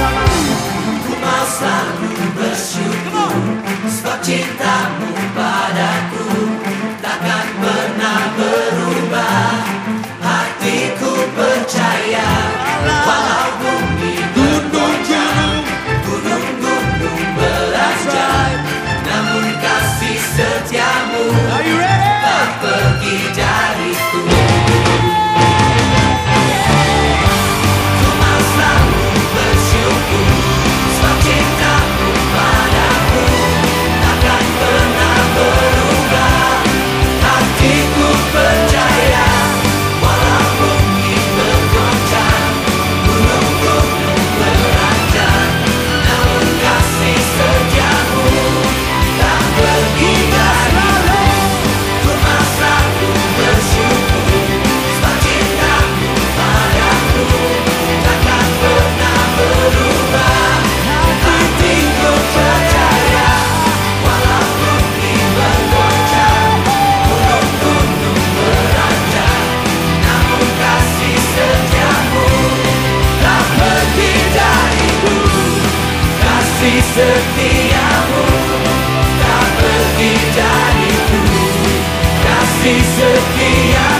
selalu Ku mau selalu bersyukur. Sebab cintamu padaku. setiamu tak pergi dariku kasih setiamu